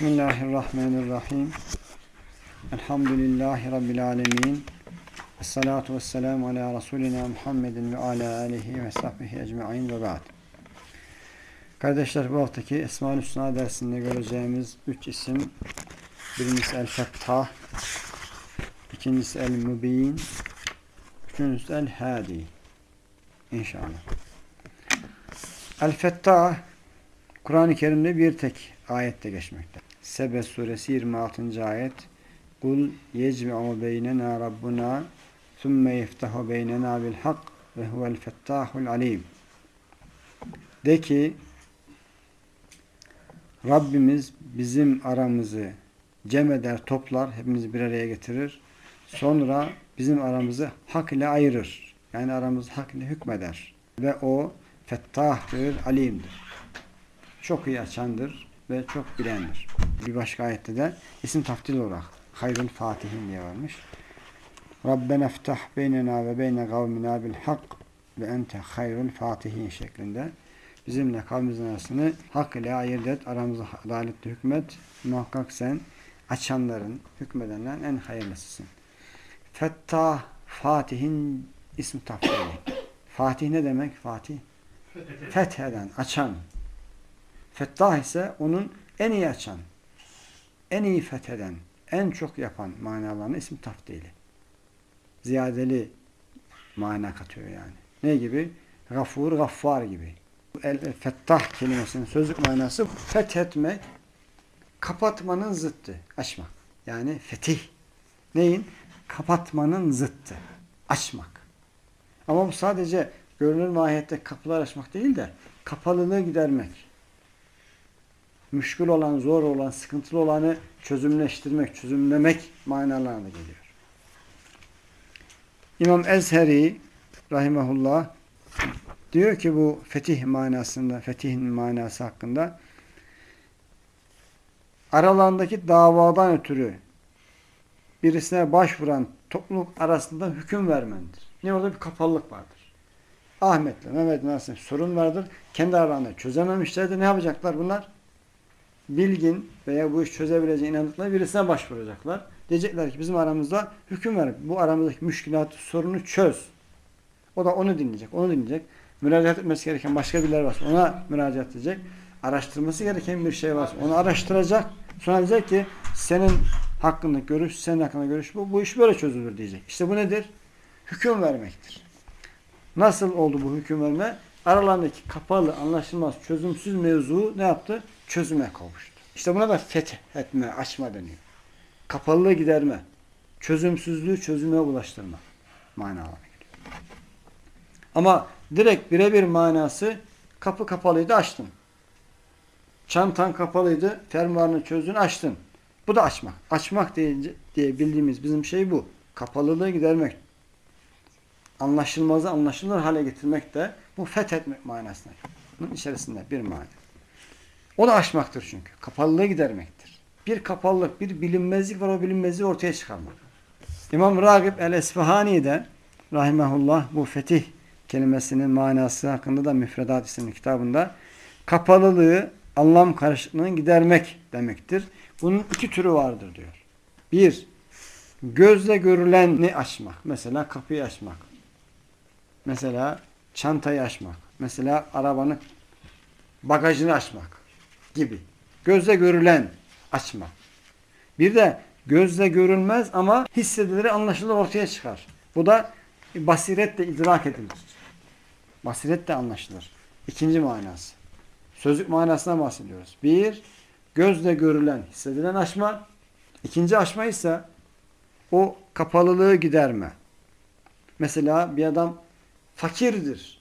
Bismillahirrahmanirrahim. Elhamdülillahi Rabbil alemin. Esselatu vesselamu ala Resulina Muhammedin ve ala alihi ve sahbihi ecma'in ve ba'd. Kardeşler bu haftaki Esma-ül Hüsna dersinde göreceğimiz üç isim. Birincisi El-Fettah, ikincisi El-Mübin, üçüncüsü El-Hadi. İnşallah. El-Fettah, Kur'an-ı Kerim'de bir tek ayette geçmekte. Sebe suresi 26. ayet Kul yecme'u beynena rabbuna thumme yeftahu beynena bil hak ve huvel fettahul alim. De ki Rabbimiz bizim aramızı cem eder, toplar, hepimizi bir araya getirir. Sonra bizim aramızı hak ile ayırır. Yani aramızı hak ile hükmeder. Ve o fettahdır, alimdir. Çok iyi açandır ve çok bilendir. Bir başka ayette de isim taftil olarak hayrul fatihin diye varmış. Rabbena ftah beynena ve beyne kavmina bil hak ve ente hayrul fatihin şeklinde bizimle kavmimizin arasını hak ile ayırt et, aramızda adaletle hükmet. Muhakkak sen açanların, hükmedenlerin en hayırlısısın. Fettah, Fatih'in ismi tafsiri. Fatih ne demek? Fatih. Fetheden, açan. Fettah ise onun en iyi açan, en iyi fetheden, en çok yapan manalarını isim taftili. Ziyadeli mana katıyor yani. Ne gibi? Gafur, gaffar gibi. El fettah kelimesinin sözlük manası fethetmek, kapatmanın zıttı. Açmak. Yani fetih. Neyin? Kapatmanın zıttı. Açmak. Ama bu sadece görünür mahiyette kapılar açmak değil de kapalılığı gidermek. Müşkül olan, zor olan, sıkıntılı olanı çözümleştirmek, çözümlemek manalarına geliyor. İmam Ezheri rahimahullah diyor ki bu fetih manasında, fetihin manası hakkında aralarındaki davadan ötürü birisine başvuran topluluk arasında hüküm vermendir. Ne orada bir kapalılık vardır. Ahmet'le Mehmet'le arasında sorun vardır. Kendi aralarında çözememişlerdir. Ne yapacaklar bunlar? Bilgin veya bu iş çözebileceğine inandıkları birisine başvuracaklar. Diyecekler ki bizim aramızda hüküm ver. Bu aramızdaki müşkülatı, sorunu çöz. O da onu dinleyecek, onu dinleyecek. Müracaat etmesi gereken başka birileri varsa ona müracaat edecek. Araştırması gereken bir şey varsa onu araştıracak. Sonra diyecek ki senin hakkında görüş, senin hakkında görüş bu. Bu iş böyle çözülür diyecek. İşte bu nedir? Hüküm vermektir. Nasıl oldu bu hüküm verme? Aralarındaki kapalı, anlaşılmaz, çözümsüz mevzu ne yaptı? Çözüme kavuştu. İşte buna da fethetme, açma deniyor. Kapalılığı giderme. Çözümsüzlüğü çözüme ulaştırma manalarına geliyor. Ama direkt birebir manası kapı kapalıydı açtın. Çantan kapalıydı, fermuarını çözdün açtın. Bu da açmak. Açmak deyince, diye bildiğimiz bizim şey bu. Kapalılığı gidermek. Anlaşılmazı anlaşılır hale getirmek de bu fethetmek manasına. Bunun içerisinde bir mana. O da aşmaktır çünkü. Kapalılığı gidermektir. Bir kapalılık, bir bilinmezlik var o bilinmezliği ortaya çıkarmak. İmam Ragib el-Esfahani de rahimahullah bu fetih kelimesinin manası hakkında da Müfredat isimli kitabında kapalılığı, anlam karışıklığını gidermek demektir. Bunun iki türü vardır diyor. Bir, gözle görüleni açmak. Mesela kapıyı açmak. Mesela çantayı açmak. Mesela arabanın bagajını açmak gibi. Gözle görülen açma. Bir de gözle görülmez ama hissedilir, anlaşılır ortaya çıkar. Bu da basiretle idrak edilir. Basiretle anlaşılır. İkinci manası. Sözlük manasına bahsediyoruz. Bir, gözle görülen, hissedilen açma. İkinci açma ise o kapalılığı giderme. Mesela bir adam fakirdir.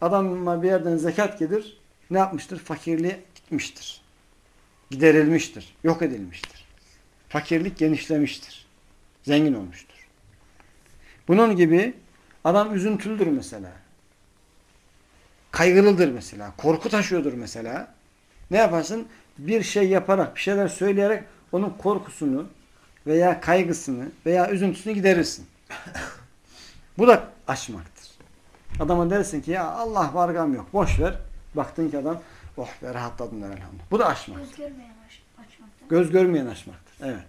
Adamma bir yerden zekat gelir. Ne yapmıştır? Fakirliği gitmiştir. Giderilmiştir. Yok edilmiştir. Fakirlik genişlemiştir. Zengin olmuştur. Bunun gibi adam üzüntülüdür mesela. Kaygılıdır mesela. Korku taşıyordur mesela. Ne yaparsın? Bir şey yaparak, bir şeyler söyleyerek onun korkusunu veya kaygısını veya üzüntüsünü giderirsin. Bu da aşmaktır. Adama dersin ki ya Allah vargam yok. Boş ver. Baktın ki adam Oh be rahatladım der elhamdülillah. Bu da açmak. Göz görmeyen aç, açmaktan. Göz görmeyen açmaktır. Evet.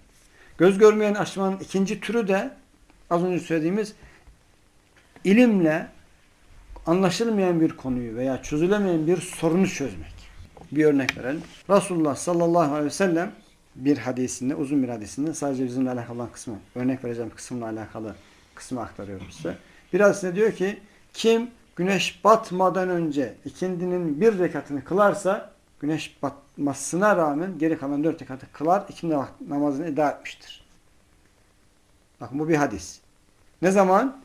Göz görmeyen açmanın ikinci türü de az önce söylediğimiz ilimle anlaşılmayan bir konuyu veya çözülemeyen bir sorunu çözmek. Bir örnek verelim. Resulullah sallallahu aleyhi ve sellem bir hadisinde, uzun bir hadisinde sadece bizimle alakalı olan kısmı, örnek vereceğim kısımla alakalı kısmı aktarıyorum size. Bir hadisinde diyor ki, kim güneş batmadan önce ikindinin bir rekatını kılarsa, güneş batmasına rağmen geri kalan dört rekatı kılar, ikindi namazını eda etmiştir. Bakın bu bir hadis. Ne zaman?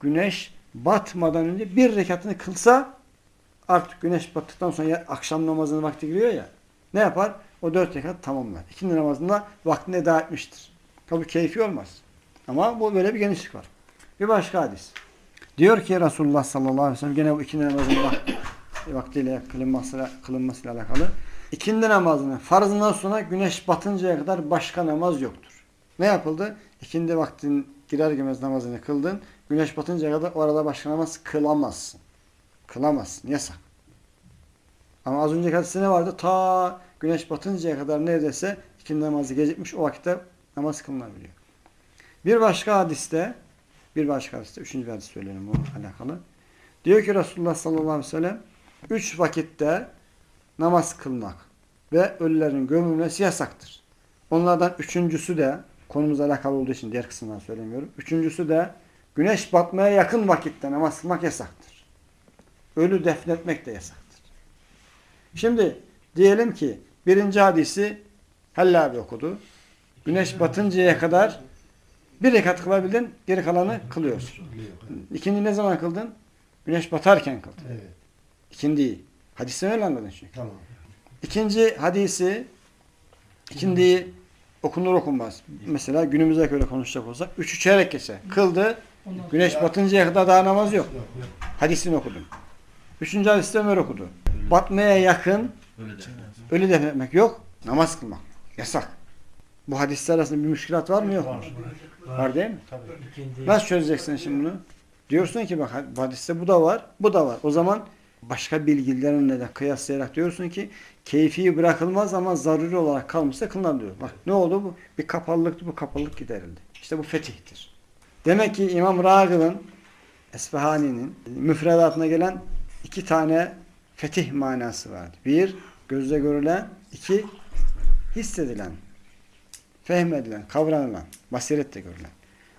Güneş batmadan önce bir rekatını kılsa artık güneş battıktan sonra akşam namazının vakti giriyor ya ne yapar? O dört rekat tamamlar. İkindi namazında vaktini eda etmiştir. Tabi keyfi olmaz. Ama bu böyle bir genişlik var. Bir başka hadis. Diyor ki Resulullah sallallahu aleyhi ve sellem gene bu ikindi namazının vakti, vaktiyle kılınmasıyla, kılınmasıyla alakalı. İkindi namazının farzından sonra güneş batıncaya kadar başka namaz yoktur. Ne yapıldı? İkindi vaktin girer girmez namazını kıldın. Güneş batıncaya kadar orada başka namaz kılamazsın. Kılamazsın. Yasak. Ama az önceki hadiste ne vardı? Ta güneş batıncaya kadar neredeyse ikindi namazı gecikmiş. O vakitte namaz kılınabiliyor. Bir başka hadiste bir başka hadiste, üçüncü bir hadis söyleyelim bununla alakalı. Diyor ki Resulullah sallallahu aleyhi ve sellem üç vakitte namaz kılmak ve ölülerin gömülmesi yasaktır. Onlardan üçüncüsü de konumuzla alakalı olduğu için diğer kısımdan söylemiyorum. Üçüncüsü de güneş batmaya yakın vakitte namaz kılmak yasaktır. Ölü defnetmek de yasaktır. Şimdi diyelim ki birinci hadisi Hallabi okudu. Güneş batıncaya kadar bir rekat kılabildin, geri kalanı kılıyorsun. İkindi ne zaman kıldın? Güneş batarken kıldın. Evet. İkindiyi. Hadisten öyle anladın çünkü. Tamam. İkinci hadisi ikindiyi okunur okunmaz. Mesela günümüze göre konuşacak olsak üçü çeyrek geçe. Kıldı. Güneş batıncaya kadar daha namaz yok. Yok yok. Hadisini okudum. Üçüncü hadiste Ömer okudu. Batmaya yakın Öyle de. ölü defnetmek yok. Namaz kılmak. Yasak. Bu hadisler arasında bir müşkilat var mı yok mu? Var değil mi? Tabii. Nasıl çözeceksin şimdi bunu? Diyorsun ki bak hadiste bu da var, bu da var. O zaman başka bilgilerinle de kıyaslayarak diyorsun ki keyfi bırakılmaz ama zaruri olarak kalmışsa kılınabiliyor. Bak ne oldu bu? Bir kapalılıktı bu kapalılık giderildi. İşte bu fetihtir. Demek ki İmam Ragıb'ın Esfahani'nin müfredatına gelen iki tane fetih manası vardı. Bir, gözle görülen. iki hissedilen. Fehmedilen, kavranılan, basiretle görülen.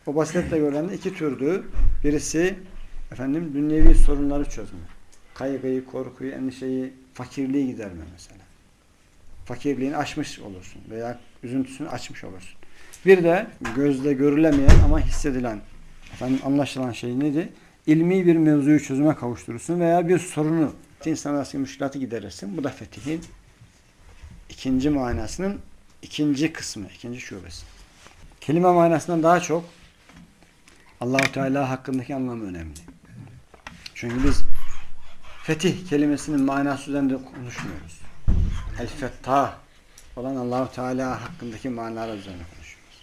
O basiretle görülen iki türdü. Birisi efendim dünyevi sorunları çözme. Kaygıyı, korkuyu, endişeyi, fakirliği giderme mesela. Fakirliğini aşmış olursun veya üzüntüsünü açmış olursun. Bir de gözle görülemeyen ama hissedilen, efendim anlaşılan şey neydi? İlmi bir mevzuyu çözüme kavuşturursun veya bir sorunu, insan arasındaki müşkilatı giderirsin. Bu da fetihin ikinci manasının ikinci kısmı, ikinci şubesi. Kelime manasından daha çok Allahu Teala hakkındaki anlamı önemli. Çünkü biz fetih kelimesinin manası üzerinde konuşmuyoruz. El Fettah olan Allahu Teala hakkındaki manalar üzerine konuşuyoruz.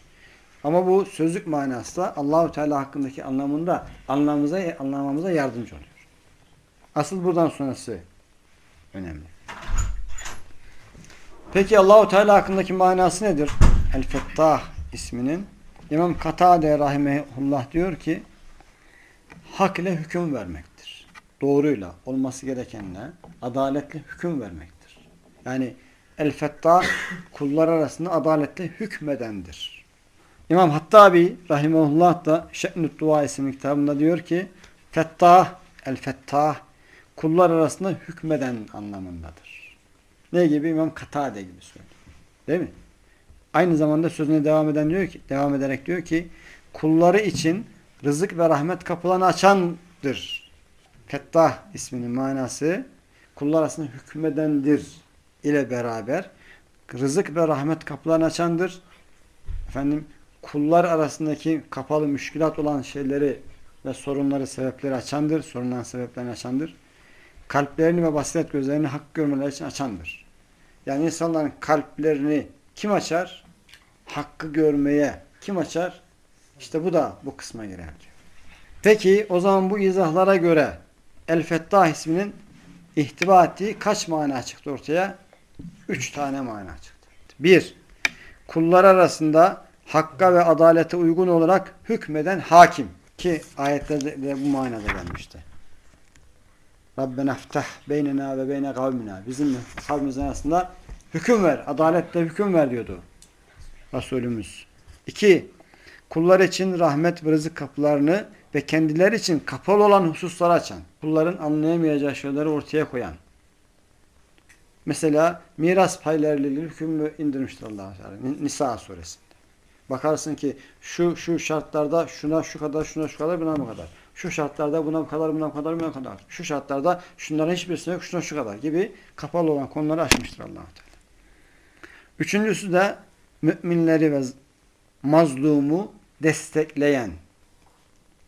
Ama bu sözlük manası da Allahu Teala hakkındaki anlamında anlamamıza anlamamıza yardımcı oluyor. Asıl buradan sonrası önemli. Peki Allahu Teala hakkındaki manası nedir? El Fettah isminin İmam Katade rahimehullah diyor ki hak ile hüküm vermektir. Doğruyla, olması gerekenle, adaletle hüküm vermektir. Yani El Fettah kullar arasında adaletle hükmedendir. İmam Hattabi rahimehullah da Şe'nü't Dua isimli kitabında diyor ki Fettah, El Fettah kullar arasında hükmeden anlamındadır. Ne gibi? İmam Katade gibi söylüyor. Değil mi? Aynı zamanda sözüne devam eden diyor ki, devam ederek diyor ki kulları için rızık ve rahmet kapılarını açandır. Fettah isminin manası kullar arasında hükmedendir ile beraber rızık ve rahmet kapılarını açandır. Efendim kullar arasındaki kapalı müşkilat olan şeyleri ve sorunları, sebepleri açandır. Sorunların sebeplerini açandır. Kalplerini ve basiret gözlerini hak görmeleri için açandır. Yani insanların kalplerini kim açar? Hakkı görmeye kim açar? İşte bu da bu kısma girer diyor. Peki o zaman bu izahlara göre El Fettah isminin ihtiva ettiği kaç mana çıktı ortaya? Üç tane mana çıktı. Bir, kullar arasında hakka ve adalete uygun olarak hükmeden hakim. Ki ayetlerde de bu manada gelmişti. Rabbena ftah beynena ve beyne kavmina. Bizim kavmimizin arasında hüküm ver. Adaletle hüküm ver diyordu. Resulümüz. İki, kullar için rahmet ve rızık kapılarını ve kendileri için kapalı olan hususları açan, kulların anlayamayacağı şeyleri ortaya koyan. Mesela miras paylarıyla ilgili hüküm indirmiştir allah Teala. Nisa suresinde. Bakarsın ki şu şu şartlarda şuna şu kadar, şuna şu kadar, buna bu kadar. Şu şartlarda buna bu kadar, buna bu kadar, buna bu kadar. Şu şartlarda şunların hiçbirisi yok, şuna şu kadar gibi kapalı olan konuları açmıştır allah Teala. Üçüncüsü de müminleri ve mazlumu destekleyen,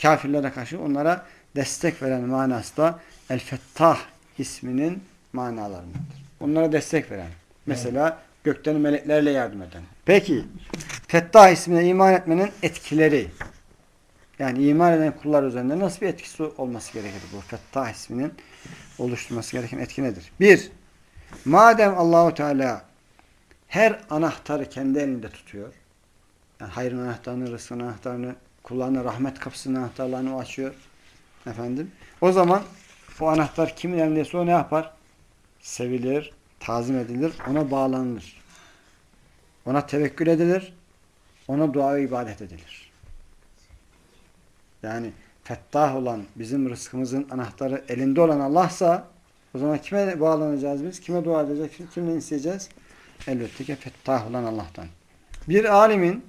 kafirlere karşı onlara destek veren manası da El-Fettah isminin manalarındadır. Onlara destek veren. Mesela gökten meleklerle yardım eden. Peki Fettah ismine iman etmenin etkileri yani iman eden kullar üzerinde nasıl bir etkisi olması gerekir bu Fettah isminin oluşturması gereken etki nedir? Bir, madem Allahu Teala her anahtarı kendi elinde tutuyor. Yani hayrın anahtarını, rızkın anahtarını, kullarına rahmet kapısının anahtarlarını o açıyor. Efendim. O zaman bu anahtar kimin elindeyse o ne yapar? Sevilir, tazim edilir, ona bağlanılır. Ona tevekkül edilir, ona dua ve ibadet edilir. Yani fettah olan, bizim rızkımızın anahtarı elinde olan Allah'sa o zaman kime bağlanacağız biz? Kime dua edeceğiz? Kimle isteyeceğiz? Elbette ki fettah olan Allah'tan. Bir alimin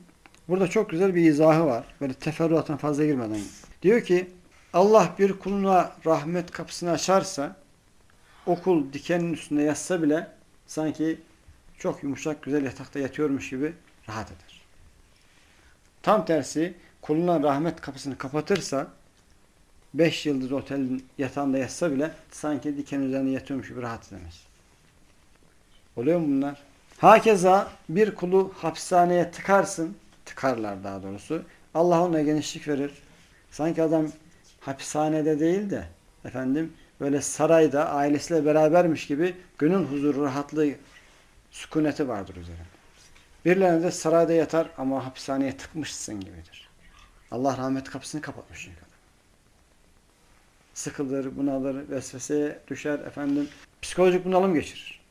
burada çok güzel bir izahı var. Böyle teferruatına fazla girmeden. Diyor ki Allah bir kuluna rahmet kapısını açarsa o kul dikenin üstünde yatsa bile sanki çok yumuşak güzel yatakta yatıyormuş gibi rahat eder. Tam tersi kuluna rahmet kapısını kapatırsa beş yıldız otelin yatağında yatsa bile sanki diken üzerinde yatıyormuş gibi rahat edemez. Oluyor mu bunlar? Hakeza bir kulu hapishaneye tıkarsın, tıkarlar daha doğrusu. Allah ona genişlik verir. Sanki adam hapishanede değil de efendim böyle sarayda ailesiyle berabermiş gibi gönül huzuru, rahatlığı, sükuneti vardır üzerinde. Birilerine de sarayda yatar ama hapishaneye tıkmışsın gibidir. Allah rahmet kapısını kapatmış çünkü. Sıkılır, bunalır, vesveseye düşer efendim. Psikolojik bunalım geçirir.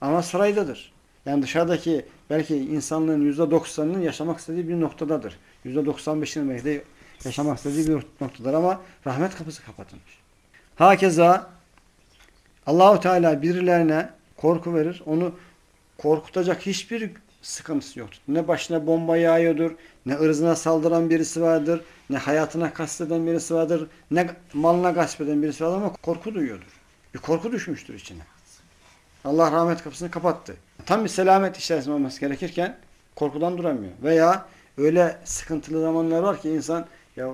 Ama saraydadır. Yani dışarıdaki belki insanlığın yüzde doksanının yaşamak istediği bir noktadadır. Yüzde doksan beşinin belki de yaşamak istediği bir noktadır ama rahmet kapısı kapatılmış. Hakeza Allahu Teala birilerine korku verir. Onu korkutacak hiçbir sıkıntısı yoktur. Ne başına bomba yağıyordur, ne ırzına saldıran birisi vardır, ne hayatına kasteden birisi vardır, ne malına gasp eden birisi vardır ama korku duyuyordur. Bir korku düşmüştür içine. Allah rahmet kapısını kapattı. Tam bir selamet içerisinde olması gerekirken korkudan duramıyor. Veya öyle sıkıntılı zamanlar var ki insan ya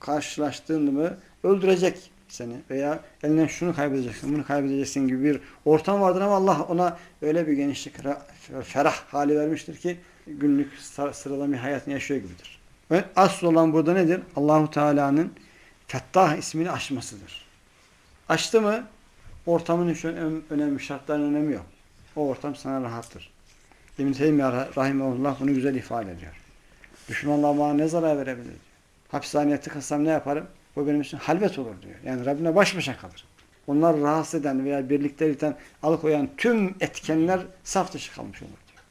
karşılaştığında mı öldürecek seni veya elinden şunu kaybedeceksin, bunu kaybedeceksin gibi bir ortam vardır ama Allah ona öyle bir genişlik, ferah hali vermiştir ki günlük sıradan bir hayatını yaşıyor gibidir. Ve asıl olan burada nedir? Allahu Teala'nın Fettah ismini aşmasıdır. Açtı mı ortamın şu önemli şartların önemi yok. O ortam sana rahattır. İbn-i Teymiye Rahimahullah bunu güzel ifade ediyor. Düşmanlar bana ne zarar verebilir. Hapishaneye tıkılsam ne yaparım? Bu benim için halvet olur diyor. Yani Rabbine baş başa kalır. Onlar rahatsız eden veya birliktelikten alıkoyan tüm etkenler saf dışı kalmış olur diyor.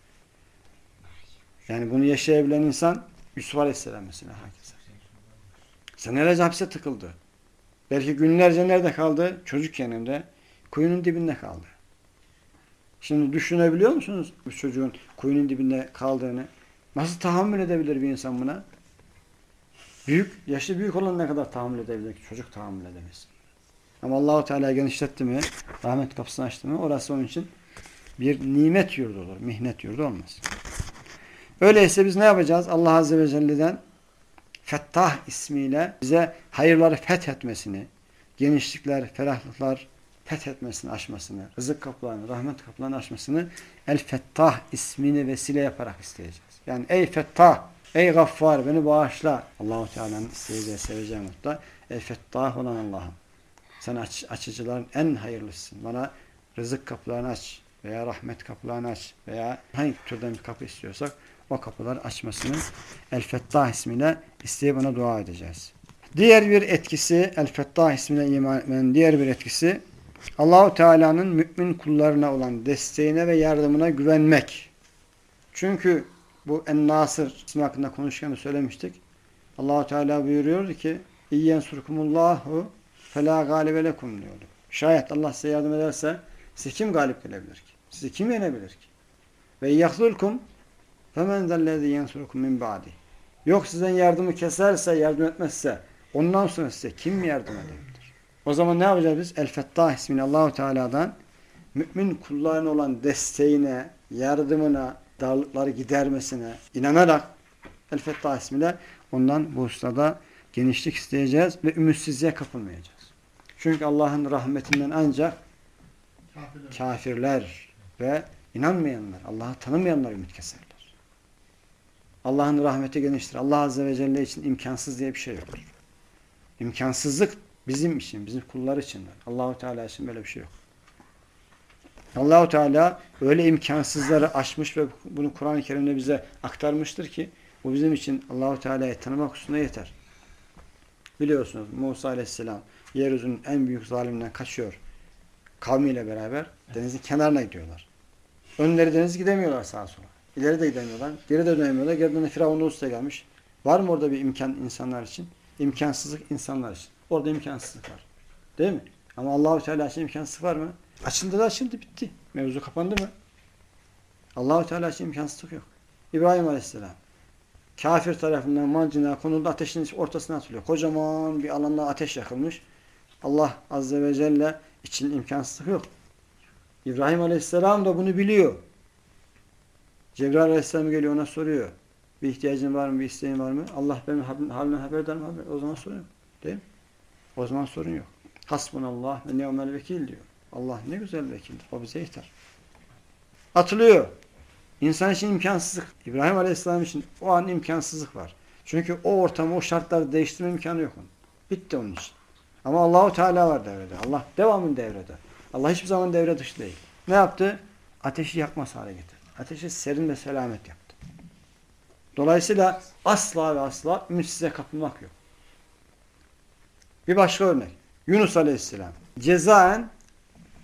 Yani bunu yaşayabilen insan Yusuf Aleyhisselam mesela herkese. Senelerce hapse tıkıldı. Belki günlerce nerede kaldı? Çocuk yanında. Kuyunun dibinde kaldı. Şimdi düşünebiliyor musunuz bu çocuğun kuyunun dibinde kaldığını? Nasıl tahammül edebilir bir insan buna? Büyük, yaşlı büyük olan ne kadar tahammül edebilir ki? Çocuk tahammül edemez. Ama Allahu Teala genişletti mi, rahmet kapısını açtı mı orası onun için bir nimet yurdu olur. Mihnet yurdu olmaz. Öyleyse biz ne yapacağız? Allah Azze ve Celle'den Fettah ismiyle bize hayırları fethetmesini, genişlikler, ferahlıklar fethetmesini, açmasını, rızık kapılarını, rahmet kapılarını açmasını El-Fettah ismini vesile yaparak isteyeceğiz. Yani ey Fettah, ey Gaffar beni bağışla. Allahu Teala'nın isteyeceği, seveceği mutlu. El-Fettah olan Allah'ım. Sen aç, açıcıların en hayırlısısın. Bana rızık kapılarını aç veya rahmet kapılarını aç veya hangi türden bir kapı istiyorsak o kapıları açmasını El Fettah ismiyle isteyip ona dua edeceğiz. Diğer bir etkisi El Fettah ismine iman etmenin diğer bir etkisi Allahu Teala'nın mümin kullarına olan desteğine ve yardımına güvenmek. Çünkü bu En-Nasır ismi hakkında konuşurken de söylemiştik. Allahu Teala buyuruyor ki İyyen surkumullahu felâ gâlibe lekum diyordu. Şayet Allah size yardım ederse size kim galip gelebilir ki? Sizi kim yenebilir ki? Ve yahlulkum femen zellezî yensurukum min ba'di. Yok sizden yardımı keserse, yardım etmezse ondan sonra size kim yardım edebilir? O zaman ne yapacağız biz? El-Fettah ismini Allahu Teala'dan mümin kullarına olan desteğine, yardımına, darlıkları gidermesine inanarak El-Fettah ismiyle ondan bu ustada genişlik isteyeceğiz ve ümitsizliğe kapılmayacağız. Çünkü Allah'ın rahmetinden ancak Kafirler. kafirler ve inanmayanlar, Allah'ı tanımayanlar ümit keserler. Allah'ın rahmeti geniştir. Allah Azze ve Celle için imkansız diye bir şey yoktur. İmkansızlık bizim için, bizim kullar için. Allahu Teala için böyle bir şey yok. Allahu Teala öyle imkansızları aşmış ve bunu Kur'an-ı Kerim'de bize aktarmıştır ki bu bizim için Allahu Teala'yı tanımak hususunda yeter. Biliyorsunuz Musa Aleyhisselam yeryüzünün en büyük zaliminden kaçıyor. Kavmiyle beraber denizin kenarına gidiyorlar. Önleri deniz gidemiyorlar sağa sola. İleri de gidemiyorlar. Geri de dönemiyorlar. Geriden de Firavun Ulus'ta gelmiş. Var mı orada bir imkan insanlar için? İmkansızlık insanlar için. Orada imkansızlık var. Değil mi? Ama Allahu Teala için imkansızlık var mı? Açıldı da açıldı bitti. Mevzu kapandı mı? Allahu Teala için imkansızlık yok. İbrahim Aleyhisselam kafir tarafından mancına konuldu ateşin ortasına atılıyor. Kocaman bir alanda ateş yakılmış. Allah Azze ve Celle için imkansızlık yok. İbrahim Aleyhisselam da bunu biliyor. Cebrail Aleyhisselam geliyor ona soruyor. Bir ihtiyacın var mı, bir isteğin var mı? Allah benim halimden haberdar mı? O zaman sorun yok. Değil mi? O zaman sorun yok. Hasbunallah ve ni'mel vekil diyor. Allah ne güzel vekildir. O bize yeter. Atılıyor. İnsan için imkansızlık. İbrahim Aleyhisselam için o an imkansızlık var. Çünkü o ortamı, o şartları değiştirme imkanı yok onun. Bitti onun için. Ama Allahu Teala var devrede. Allah devamın devrede. Allah hiçbir zaman devre dışı değil. Ne yaptı? Ateşi yakmaz hale getirdi. Ateşi serin ve selamet yaptı. Dolayısıyla asla ve asla ümitsize kapılmak yok. Bir başka örnek. Yunus Aleyhisselam. Cezaen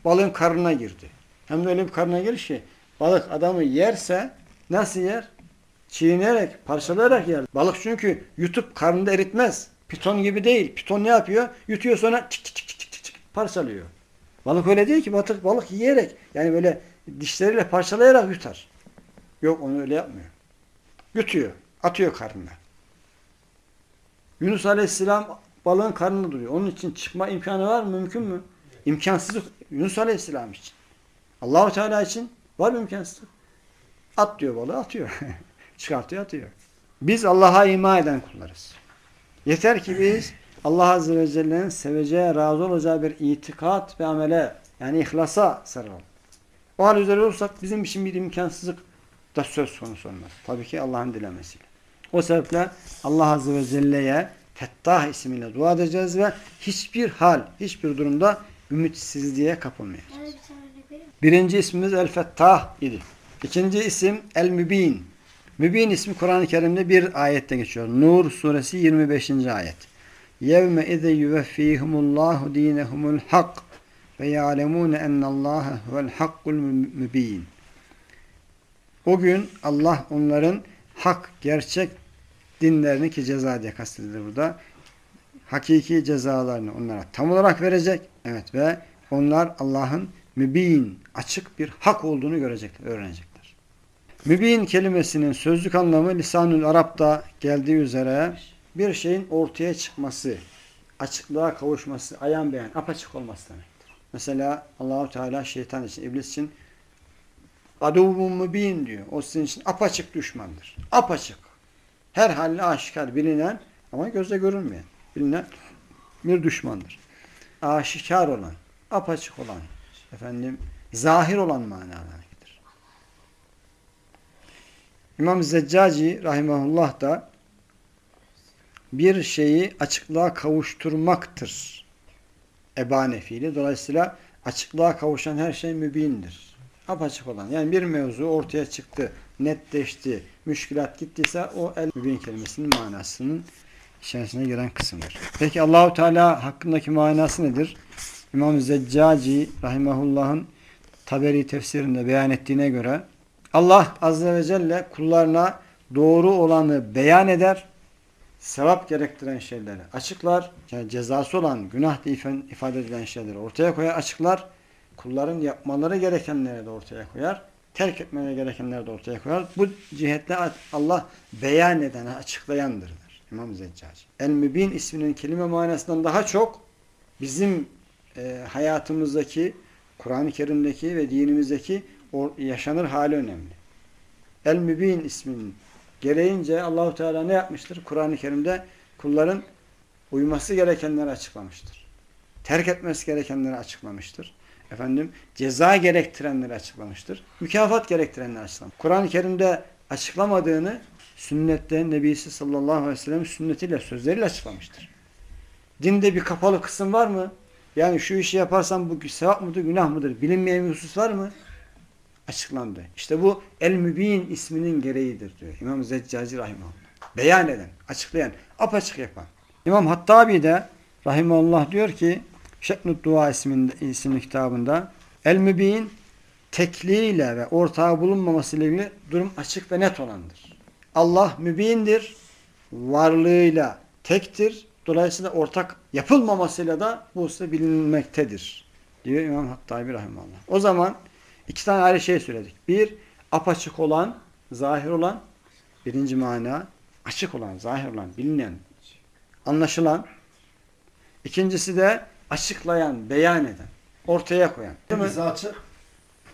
balığın karnına girdi. Hem de öyle bir karnına giriş ki balık adamı yerse nasıl yer? Çiğneyerek, parçalayarak yer. Balık çünkü yutup karnında eritmez. Piton gibi değil. Piton ne yapıyor? Yutuyor sonra çık çık çık çık çık parçalıyor. Balık öyle değil ki. Balık, balık yiyerek yani böyle dişleriyle parçalayarak yutar. Yok onu öyle yapmıyor. Yutuyor. Atıyor karnına. Yunus Aleyhisselam balığın karnında duruyor. Onun için çıkma imkanı var mı? Mümkün mü? İmkansızlık Yunus Aleyhisselam için. Allahu Teala için var mı imkansızlık? At diyor balığı atıyor. Çıkartıyor atıyor. Biz Allah'a iman eden kullarız. Yeter ki biz Allah Azze ve Celle'nin seveceği, razı olacağı bir itikat ve amele yani ihlasa sarılalım. O hal üzere olursak bizim için bir imkansızlık da söz konusu olmaz. Tabii ki Allah'ın dilemesiyle. O sebeple Allah Azze ve Celle'ye Fettah ismiyle dua edeceğiz ve hiçbir hal, hiçbir durumda ümitsizliğe kapılmayacağız. Birinci ismimiz El-Fettah idi. İkinci isim El-Mübin. Mübin ismi Kur'an-ı Kerim'de bir ayette geçiyor. Nur suresi 25. ayet. Yevme ize yuveffihumullahu dinehumul hak ve ya'lemune ennallâhe huvel hakkul mübin. O gün Allah onların hak, gerçek dinlerini ki ceza diye kastedilir burada. Hakiki cezalarını onlara tam olarak verecek. Evet ve onlar Allah'ın mübin, açık bir hak olduğunu görecekler, öğrenecekler. Mübin kelimesinin sözlük anlamı lisanül Arap'ta geldiği üzere bir şeyin ortaya çıkması, açıklığa kavuşması, ayan beyan, apaçık olması demektir. Mesela Allahu Teala şeytan için, iblis için aduvun mübin diyor. O sizin için apaçık düşmandır. Apaçık. Her halle aşikar, bilinen ama gözle görünmeyen, bilinen bir düşmandır. Aşikar olan, apaçık olan, efendim zahir olan manalarına gelir. İmam Zeccaci rahimahullah da bir şeyi açıklığa kavuşturmaktır Ebane fiili. Dolayısıyla açıklığa kavuşan her şey mübindir. Apaçık olan. Yani bir mevzu ortaya çıktı, netleşti, müşkilat gittiyse o el mübin kelimesinin manasının içerisine giren kısımdır. Peki Allahu Teala hakkındaki manası nedir? İmam Zeccaci rahimahullah'ın Taberi tefsirinde beyan ettiğine göre Allah azze ve celle kullarına doğru olanı beyan eder, sevap gerektiren şeyleri açıklar, yani cezası olan günah diye ifa- ifade edilen şeyleri ortaya koyar, açıklar, kulların yapmaları gerekenleri de ortaya koyar, terk etmeleri gerekenleri de ortaya koyar. Bu cihetle Allah beyan eden, açıklayandır. İmam Zeccaci. El-Mübin isminin kelime manasından daha çok bizim e, hayatımızdaki, Kur'an-ı Kerim'deki ve dinimizdeki o yaşanır hali önemli. El-Mübin isminin gereğince Allahu Teala ne yapmıştır? Kur'an-ı Kerim'de kulların uyması gerekenleri açıklamıştır. Terk etmesi gerekenleri açıklamıştır. Efendim ceza gerektirenleri açıklamıştır. Mükafat gerektirenleri açıklamıştır. Kur'an-ı Kerim'de açıklamadığını sünnette Nebisi sallallahu aleyhi ve sellem sünnetiyle, sözleriyle açıklamıştır. Dinde bir kapalı kısım var mı? Yani şu işi yaparsam bu sevap mıdır, günah mıdır? Bilinmeyen bir husus var mı? Açıklandı. İşte bu El-Mübin isminin gereğidir diyor İmam Zeccaci Rahimahullah. Beyan eden, açıklayan, apaçık yapan. İmam Hattabi de Rahimahullah diyor ki Şeknut Dua isminde, isimli kitabında El-Mübin tekliğiyle ve ortağı bulunmaması ile ilgili durum açık ve net olandır. Allah mübindir, varlığıyla tektir. Dolayısıyla ortak yapılmamasıyla da bu hususta bilinmektedir. Diyor İmam Hattabi Rahimahullah. O zaman iki tane ayrı şey söyledik. Bir, apaçık olan, zahir olan, birinci mana, açık olan, zahir olan, bilinen, anlaşılan. İkincisi de açıklayan, beyan eden, ortaya koyan. Bizi açık.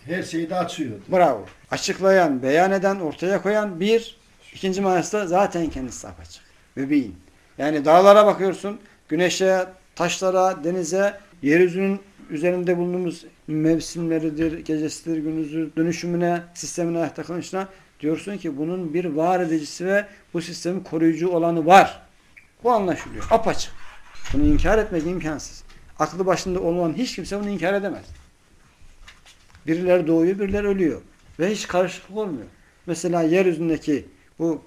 Her şeyi de açıyordu. Bravo. Açıklayan, beyan eden, ortaya koyan bir. İkinci manası zaten kendisi apaçık. Mübin. Yani dağlara bakıyorsun, güneşe, taşlara, denize, yeryüzünün üzerinde bulunduğumuz mevsimleridir, gecesidir, gündüzüdür, dönüşümüne, sistemine, kalışına diyorsun ki bunun bir var edicisi ve bu sistemin koruyucu olanı var. Bu anlaşılıyor. Apaçık. Bunu inkar etmek imkansız. Aklı başında olan hiç kimse bunu inkar edemez. Birileri doğuyor, birileri ölüyor. Ve hiç karışıklık olmuyor. Mesela yeryüzündeki bu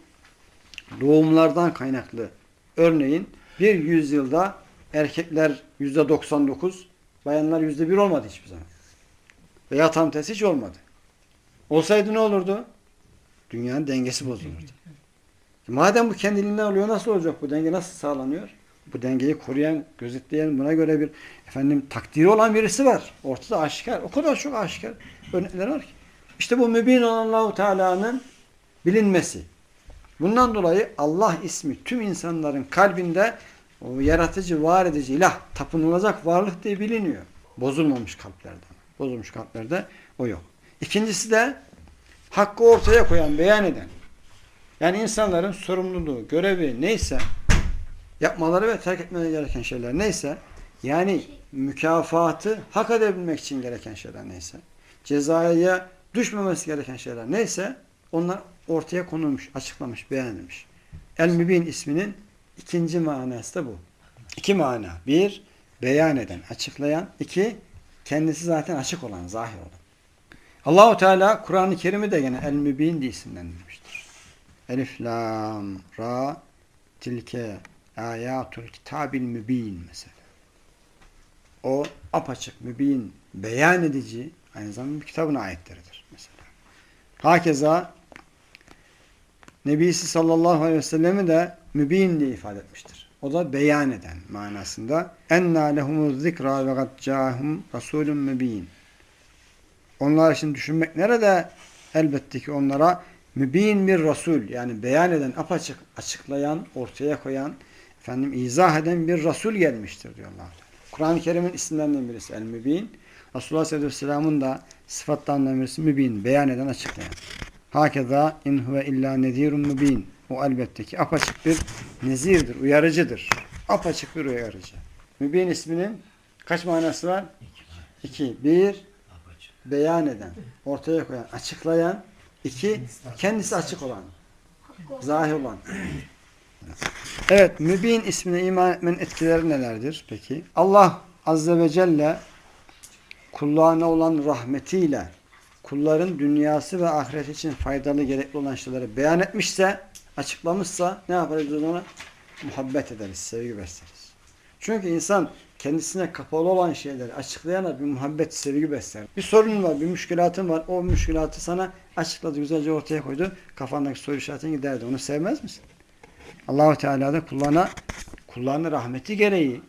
doğumlardan kaynaklı örneğin bir yüzyılda erkekler yüzde 99, bayanlar yüzde bir olmadı hiçbir zaman. Veya tam tersi hiç olmadı. Olsaydı ne olurdu? Dünyanın dengesi bozulurdu. Madem bu kendiliğinden oluyor nasıl olacak bu denge nasıl sağlanıyor? Bu dengeyi koruyan, gözetleyen, buna göre bir efendim takdiri olan birisi var. Ortada aşikar. O kadar çok aşikar örnekler var ki. İşte bu mübin olan Allahu Teala'nın bilinmesi. Bundan dolayı Allah ismi tüm insanların kalbinde o yaratıcı, var edici, ilah, tapınılacak varlık diye biliniyor. Bozulmamış kalplerde. Bozulmuş kalplerde o yok. İkincisi de hakkı ortaya koyan, beyan eden. Yani insanların sorumluluğu, görevi neyse yapmaları ve terk etmeleri gereken şeyler neyse yani mükafatı hak edebilmek için gereken şeyler neyse cezaya düşmemesi gereken şeyler neyse onlar ortaya konulmuş, açıklamış, beyan edilmiş. El-Mübin isminin ikinci manası da bu. İki mana. Bir, beyan eden, açıklayan. İki, kendisi zaten açık olan, zahir olan. Allahu Teala Kur'an-ı Kerim'i de gene El-Mübin diye isimlendirmiştir. Elif, Lam, Ra, Tilke, Ayatul Kitabil Mübin mesela. O apaçık, mübin, beyan edici aynı zamanda bir kitabın ayetleridir mesela. Hakeza Nebisi sallallahu aleyhi ve sellemi de mübin diye ifade etmiştir. O da beyan eden manasında. Enna lehumuz zikra ve gad cahum rasulun mübin. Onlar için düşünmek nerede? Elbette ki onlara mübin bir Resul yani beyan eden, apaçık, açıklayan, ortaya koyan, efendim izah eden bir Resul gelmiştir diyorlar. Kur'an-ı Kerim'in isimlerinden birisi El-Mübin. Resulullah sallallahu aleyhi ve sellem'in de sıfatlarından birisi mübin, beyan eden, açıklayan. Hakeza in huve illa nezirun mübin. O elbette ki apaçık bir nezirdir, uyarıcıdır. Apaçık bir uyarıcı. Mübin isminin kaç manası var? İki. Bir, beyan eden, ortaya koyan, açıklayan. İki, kendisi açık olan, zahir olan. Evet, Mübin ismine iman etmenin etkileri nelerdir peki? Allah Azze ve Celle kullarına olan rahmetiyle kulların dünyası ve ahireti için faydalı gerekli olan şeyleri beyan etmişse, açıklamışsa ne yaparız ona? Muhabbet ederiz, sevgi besleriz. Çünkü insan kendisine kapalı olan şeyleri açıklayana bir muhabbet, sevgi besler. Bir sorun var, bir müşkülatın var. O müşkülatı sana açıkladı, güzelce ortaya koydu. Kafandaki soru işaretini giderdi. Onu sevmez misin? Allahu Teala da kullarına, kullarına rahmeti gereği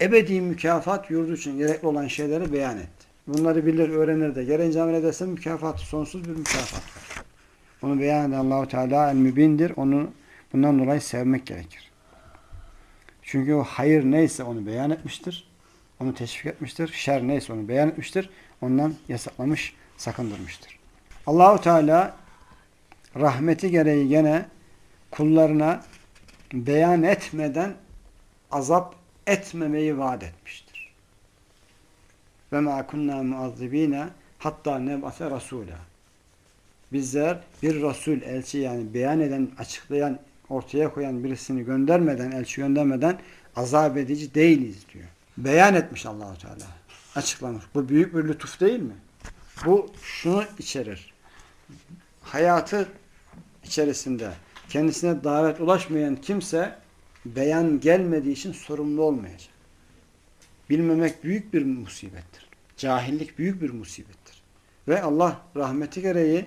ebedi mükafat yurdu için gerekli olan şeyleri beyan etti. Bunları bilir, öğrenir de. Gereğince amel ederse mükafat, sonsuz bir mükafat var. Onu beyan eden Allahu Teala el-mübindir. Onu bundan dolayı sevmek gerekir. Çünkü o hayır neyse onu beyan etmiştir. Onu teşvik etmiştir. Şer neyse onu beyan etmiştir. Ondan yasaklamış, sakındırmıştır. Allahu Teala rahmeti gereği gene kullarına beyan etmeden azap etmemeyi vaat etmiştir. Ve ma kunna muazzibina hatta neb'ase rasula. Bizler bir Resul, elçi yani beyan eden, açıklayan, ortaya koyan birisini göndermeden, elçi göndermeden azap edici değiliz diyor. Beyan etmiş Allahu Teala. Açıklamış. Bu büyük bir lütuf değil mi? Bu şunu içerir. Hayatı içerisinde kendisine davet ulaşmayan kimse beyan gelmediği için sorumlu olmayacak. Bilmemek büyük bir musibettir. Cahillik büyük bir musibettir. Ve Allah rahmeti gereği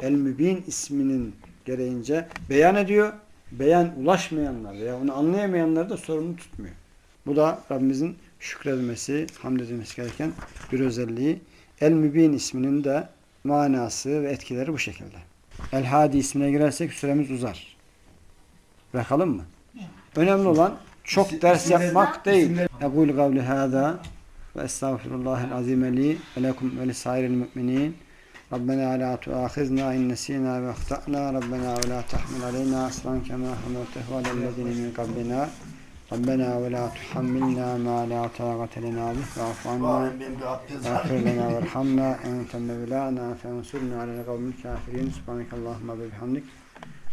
El-Mübin isminin gereğince beyan ediyor. Beyan ulaşmayanlar veya onu anlayamayanları da sorumlu tutmuyor. Bu da Rabbimizin şükredilmesi, hamd edilmesi gereken bir özelliği. El-Mübin isminin de manası ve etkileri bu şekilde. El-Hadi ismine girersek süremiz uzar. Bırakalım mı? Önemli olan çok ders yapmak değil. Ebul kavli hâzâ ve estağfirullahel azime li ve lekum ve lisairil mü'minin. ربنا لا تؤاخذنا إن نسينا واخطأنا ربنا ولا tahmil aleyna aslan kema hamurtehu على الذين min kabbina. ربنا ولا تحملنا ما لا طاقة لنا به واعف عنا واغفر لنا وارحمنا أنت مولانا فانصرنا على القوم الكافرين سبحانك اللهم وبحمدك